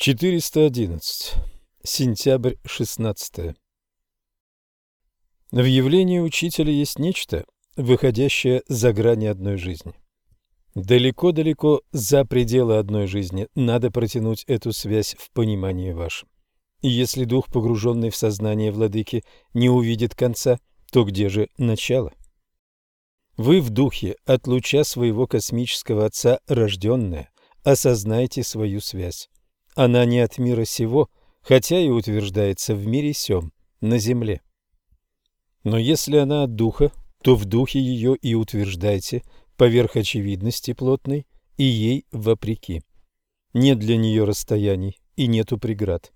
411. Сентябрь 16. В явлении учителя есть нечто, выходящее за грани одной жизни. Далеко-далеко за пределы одной жизни надо протянуть эту связь в понимании вашем. И если дух, погруженный в сознание владыки, не увидит конца, то где же начало? Вы в духе от луча своего космического отца рожденное, осознайте свою связь. Она не от мира сего, хотя и утверждается в мире сем, на земле. Но если она от духа, то в духе ее и утверждайте поверх очевидности плотной и ей вопреки. Нет для нее расстояний и нету преград.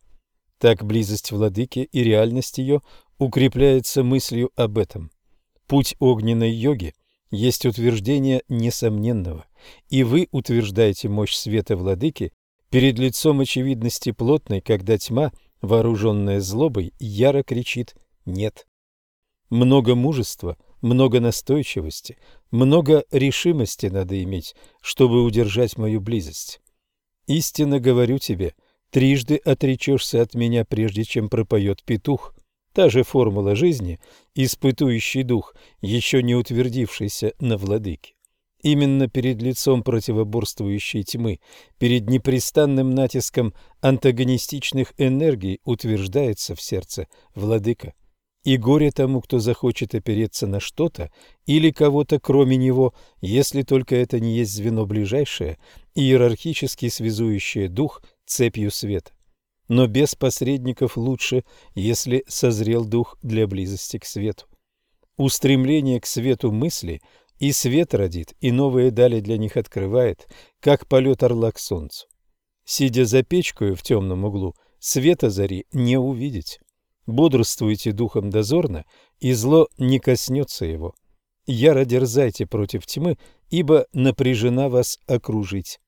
Так близость владыки и реальность ее укрепляется мыслью об этом. Путь огненной йоги есть утверждение несомненного, и вы утверждаете мощь света владыки Перед лицом очевидности плотной, когда тьма, вооруженная злобой, яро кричит «нет». Много мужества, много настойчивости, много решимости надо иметь, чтобы удержать мою близость. Истинно говорю тебе, трижды отречешься от меня, прежде чем пропоет петух. Та же формула жизни, испытующий дух, еще не утвердившийся на владыке. Именно перед лицом противоборствующей тьмы, перед непрестанным натиском антагонистичных энергий утверждается в сердце владыка. И горе тому, кто захочет опереться на что-то или кого-то кроме него, если только это не есть звено ближайшее, иерархически связующее дух цепью света. Но без посредников лучше, если созрел дух для близости к свету. Устремление к свету мысли – и свет родит, и новые дали для них открывает, как полет орла к солнцу. Сидя за печкою в темном углу, света зари не увидеть. Бодрствуйте духом дозорно, и зло не коснется его. Яро дерзайте против тьмы, ибо напряжена вас окружить.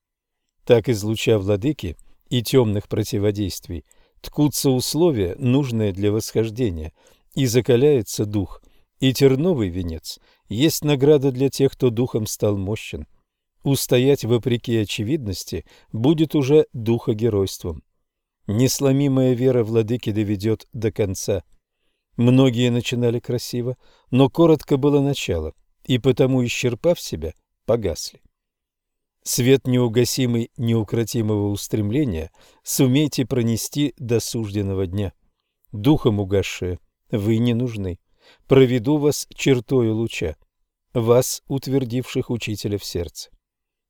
Так из луча владыки и темных противодействий ткутся условия, нужные для восхождения, и закаляется дух, и терновый венец есть награда для тех, кто духом стал мощен. Устоять вопреки очевидности будет уже духогеройством. Несломимая вера владыки доведет до конца. Многие начинали красиво, но коротко было начало, и потому, исчерпав себя, погасли. Свет неугасимый неукротимого устремления сумейте пронести до сужденного дня. Духом угасшие вы не нужны проведу вас чертою луча, вас, утвердивших учителя в сердце.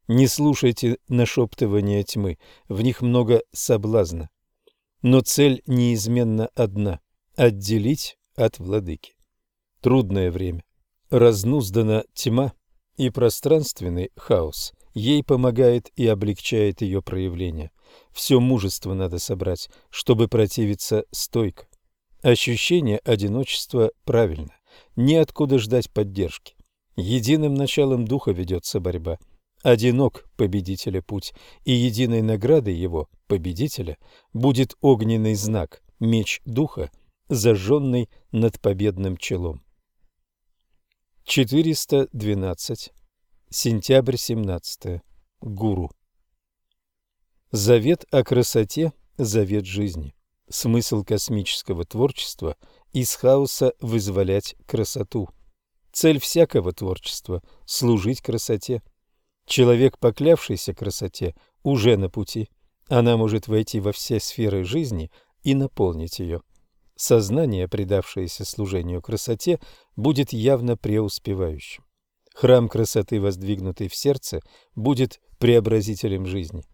Не слушайте нашептывания тьмы, в них много соблазна. Но цель неизменно одна – отделить от владыки. Трудное время. Разнуздана тьма и пространственный хаос. Ей помогает и облегчает ее проявление. Все мужество надо собрать, чтобы противиться стойко. Ощущение одиночества правильно. Неоткуда ждать поддержки. Единым началом духа ведется борьба. Одинок победителя путь, и единой наградой его, победителя, будет огненный знак, меч духа, зажженный над победным челом. 412. Сентябрь 17. Гуру. Завет о красоте – завет жизни. Смысл космического творчества – из хаоса вызволять красоту. Цель всякого творчества – служить красоте. Человек, поклявшийся красоте, уже на пути. Она может войти во все сферы жизни и наполнить ее. Сознание, предавшееся служению красоте, будет явно преуспевающим. Храм красоты, воздвигнутый в сердце, будет преобразителем жизни.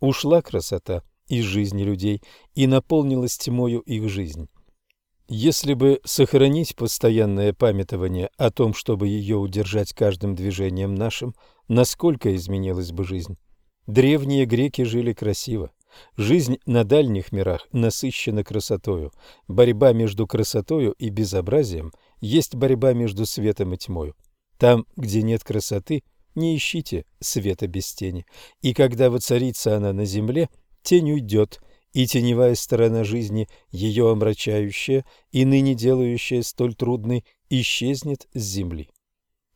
Ушла красота – из жизни людей и наполнилась тьмою их жизнь. Если бы сохранить постоянное памятование о том, чтобы ее удержать каждым движением нашим, насколько изменилась бы жизнь? Древние греки жили красиво. Жизнь на дальних мирах насыщена красотою. Борьба между красотою и безобразием есть борьба между светом и тьмою. Там, где нет красоты, не ищите света без тени. И когда воцарится она на земле, тень уйдет, и теневая сторона жизни, ее омрачающая и ныне делающая столь трудной, исчезнет с земли.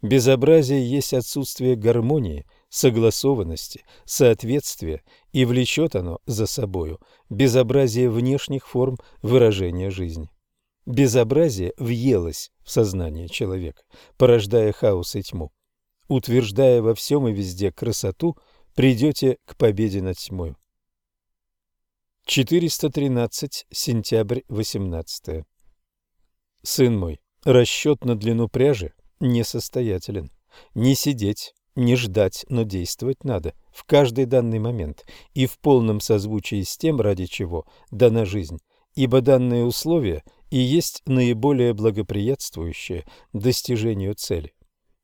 Безобразие есть отсутствие гармонии согласованности, соответствия, и влечет оно за собою безобразие внешних форм выражения жизни. Безобразие въелось в сознание человека, порождая хаос и тьму. Утверждая во всем и везде красоту, придете к победе над тьмой. 413. Сентябрь 18. Сын мой, расчет на длину пряжи несостоятелен. Не сидеть, не ждать, но действовать надо в каждый данный момент и в полном созвучии с тем, ради чего дана жизнь, ибо данные условия и есть наиболее благоприятствующее достижению цели.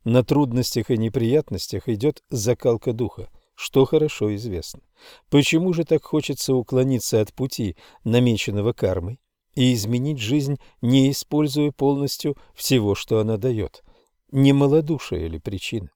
На трудностях и неприятностях идет закалка духа, что хорошо известно. Почему же так хочется уклониться от пути, намеченного кармой, и изменить жизнь, не используя полностью всего, что она дает? Не малодушие ли причина?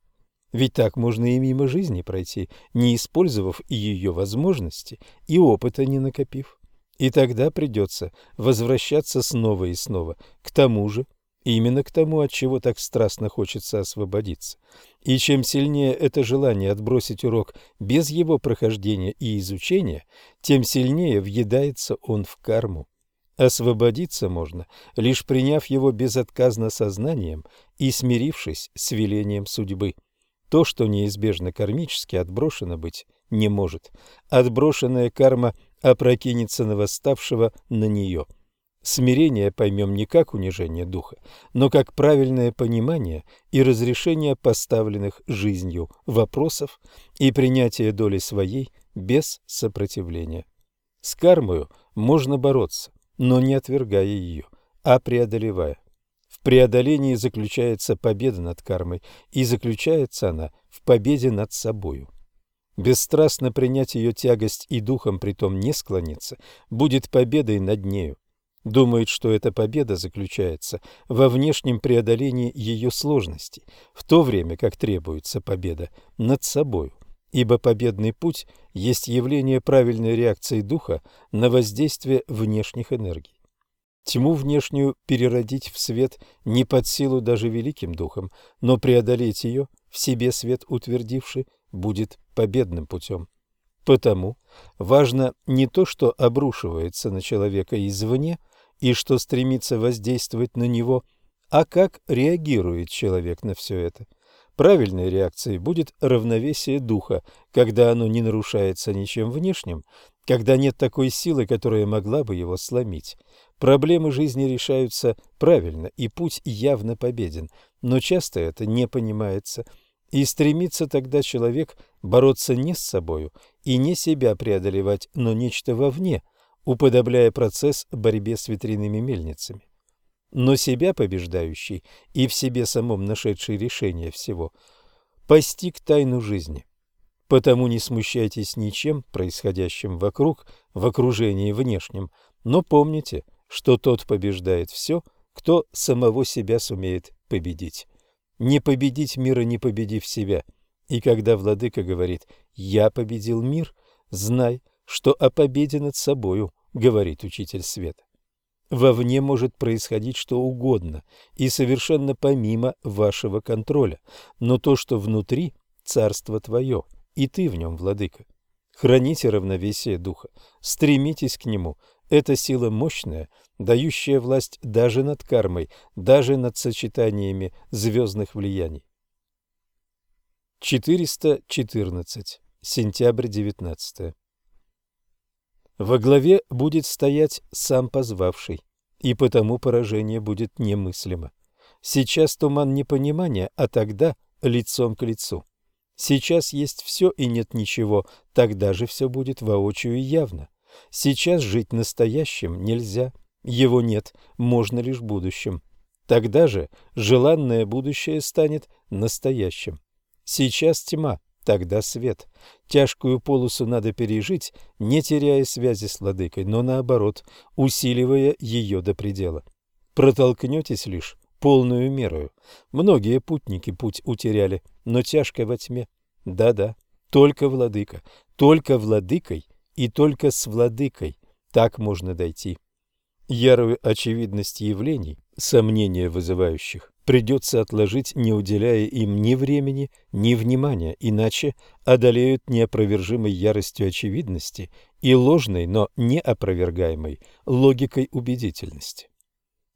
Ведь так можно и мимо жизни пройти, не использовав ее возможности и опыта не накопив. И тогда придется возвращаться снова и снова к тому же, именно к тому, от чего так страстно хочется освободиться. И чем сильнее это желание отбросить урок без его прохождения и изучения, тем сильнее въедается он в карму. Освободиться можно, лишь приняв его безотказно сознанием и смирившись с велением судьбы. То, что неизбежно кармически отброшено быть не может. Отброшенная карма опрокинется на восставшего на нее. Смирение поймем не как унижение духа, но как правильное понимание и разрешение поставленных жизнью вопросов и принятие доли своей без сопротивления. С кармою можно бороться, но не отвергая ее, а преодолевая. В преодолении заключается победа над кармой, и заключается она в победе над собою. Бесстрастно принять ее тягость и духом притом не склониться, будет победой над нею. Думает, что эта победа заключается во внешнем преодолении ее сложностей, в то время как требуется победа над собою, ибо победный путь есть явление правильной реакции духа на воздействие внешних энергий. Тьму внешнюю переродить в свет не под силу даже великим духом, но преодолеть ее, в себе свет утвердивший, будет победным путем. Потому важно не то, что обрушивается на человека извне и что стремится воздействовать на него, а как реагирует человек на все это. Правильной реакцией будет равновесие духа, когда оно не нарушается ничем внешним, когда нет такой силы, которая могла бы его сломить. Проблемы жизни решаются правильно, и путь явно победен, но часто это не понимается – и стремится тогда человек бороться не с собою и не себя преодолевать, но нечто вовне, уподобляя процесс борьбе с ветряными мельницами. Но себя побеждающий и в себе самом нашедший решение всего постиг тайну жизни. Потому не смущайтесь ничем, происходящим вокруг, в окружении внешнем, но помните, что тот побеждает все, кто самого себя сумеет победить. Не победить мира, не победив себя. И когда владыка говорит «я победил мир», знай, что о победе над собою говорит учитель света. Вовне может происходить что угодно и совершенно помимо вашего контроля, но то, что внутри – царство твое, и ты в нем, владыка. Храните равновесие духа, стремитесь к нему, это сила мощная, дающая власть даже над кармой, даже над сочетаниями звездных влияний. 414. Сентябрь 19. Во главе будет стоять сам позвавший, и потому поражение будет немыслимо. Сейчас туман непонимания, а тогда лицом к лицу. Сейчас есть все и нет ничего, тогда же все будет воочию и явно. Сейчас жить настоящим нельзя, его нет, можно лишь будущим. Тогда же желанное будущее станет настоящим. Сейчас тьма, тогда свет. Тяжкую полосу надо пережить, не теряя связи с владыкой, но наоборот, усиливая ее до предела. Протолкнетесь лишь полную мерою. Многие путники путь утеряли, но тяжко во тьме. Да-да, только владыка, только владыкой и только с владыкой так можно дойти. Ярую очевидность явлений, сомнения вызывающих, придется отложить, не уделяя им ни времени, ни внимания, иначе одолеют неопровержимой яростью очевидности и ложной, но неопровергаемой логикой убедительности.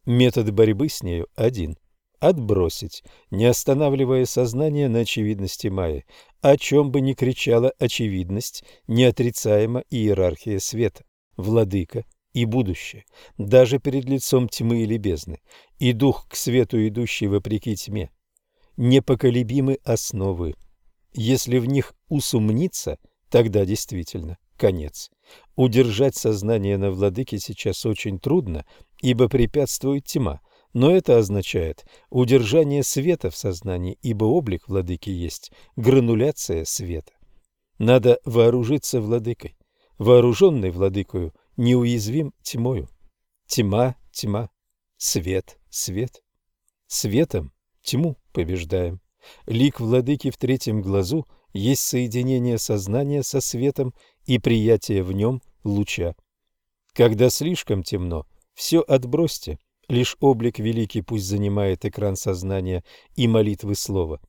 Метод борьбы с нею один – отбросить, не останавливая сознание на очевидности Майи, о чем бы ни кричала очевидность, неотрицаема иерархия света, владыка и будущее, даже перед лицом тьмы или бездны, и дух к свету, идущий вопреки тьме. Непоколебимы основы. Если в них усомниться, тогда действительно конец. Удержать сознание на владыке сейчас очень трудно, ибо препятствует тьма, но это означает удержание света в сознании, ибо облик владыки есть грануляция света. Надо вооружиться владыкой. Вооруженный владыкою неуязвим тьмою. Тьма, тьма, свет, свет. Светом тьму побеждаем. Лик владыки в третьем глазу есть соединение сознания со светом и приятие в нем луча. Когда слишком темно, все отбросьте, лишь облик великий пусть занимает экран сознания и молитвы слова.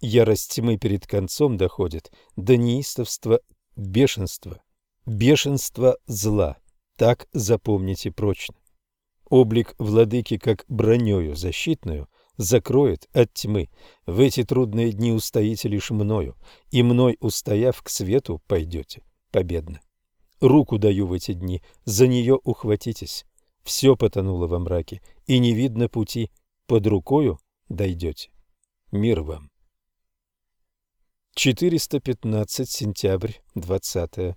Ярость тьмы перед концом доходит до неистовства бешенства, бешенства зла. Так запомните прочно. Облик владыки, как бронёю защитную, закроет от тьмы. В эти трудные дни устоите лишь мною, и мной устояв к свету пойдете победно. Руку даю в эти дни, за нее ухватитесь. Все потонуло во мраке, и не видно пути. Под рукою дойдете. Мир вам. 415 сентябрь, 20.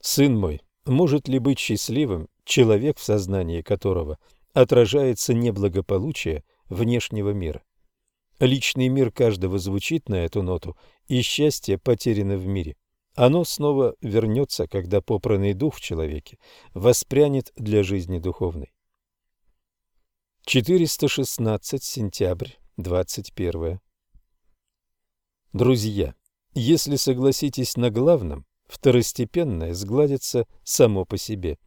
Сын мой, может ли быть счастливым человек, в сознании которого отражается неблагополучие внешнего мира? Личный мир каждого звучит на эту ноту, и счастье потеряно в мире. Оно снова вернется, когда попранный дух в человеке воспрянет для жизни духовной. 416 сентябрь, 21. Друзья, если согласитесь на главном, второстепенное сгладится само по себе.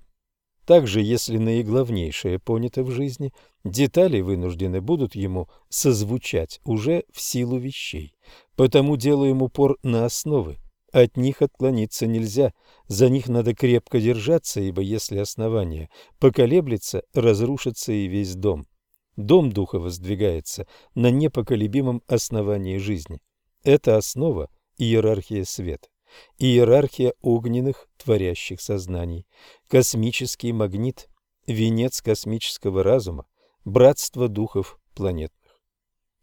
Также, если наиглавнейшее понято в жизни, детали вынуждены будут ему созвучать уже в силу вещей. Потому делаем упор на основы, от них отклониться нельзя, за них надо крепко держаться, ибо если основание поколеблется, разрушится и весь дом. Дом духа воздвигается на непоколебимом основании жизни. Это основа – иерархия света, иерархия огненных творящих сознаний, космический магнит, венец космического разума, братство духов планетных.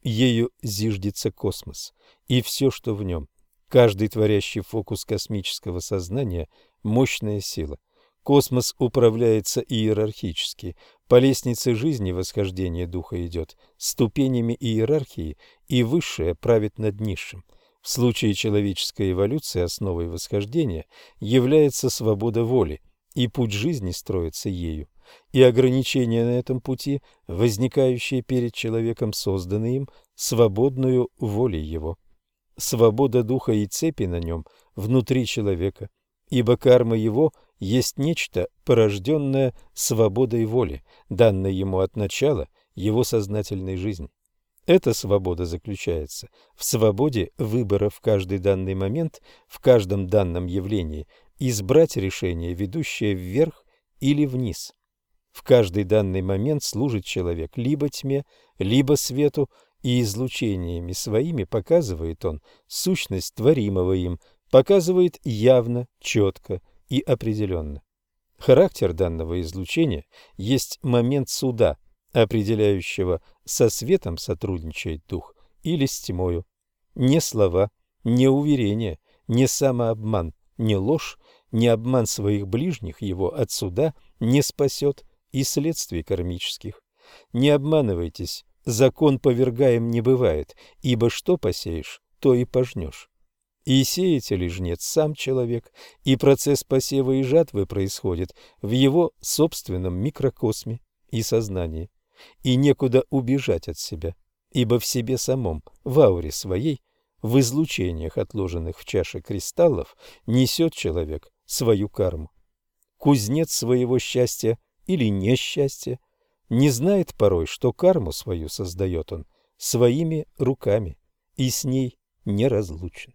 Ею зиждется космос и все, что в нем – Каждый творящий фокус космического сознания – мощная сила. Космос управляется иерархически. По лестнице жизни восхождение духа идет ступенями иерархии, и высшее правит над низшим. В случае человеческой эволюции основой восхождения является свобода воли, и путь жизни строится ею. И ограничения на этом пути, возникающие перед человеком, созданы им свободную волей его свобода духа и цепи на нем внутри человека, ибо карма его есть нечто, порожденное свободой воли, данной ему от начала его сознательной жизни. Эта свобода заключается в свободе выбора в каждый данный момент, в каждом данном явлении, избрать решение, ведущее вверх или вниз. В каждый данный момент служит человек либо тьме, либо свету, и излучениями своими показывает он сущность творимого им, показывает явно, четко и определенно. Характер данного излучения есть момент суда, определяющего, со светом сотрудничает дух или с тьмою. Не слова, не уверения, не самообман, не ложь, не обман своих ближних его от суда не спасет и следствий кармических. Не обманывайтесь, Закон повергаем не бывает, ибо что посеешь, то и пожнешь. И сеятель и жнец сам человек, и процесс посева и жатвы происходит в его собственном микрокосме и сознании. И некуда убежать от себя, ибо в себе самом, в ауре своей, в излучениях, отложенных в чаше кристаллов, несет человек свою карму. Кузнец своего счастья или несчастья не знает порой, что карму свою создает он своими руками и с ней неразлучен.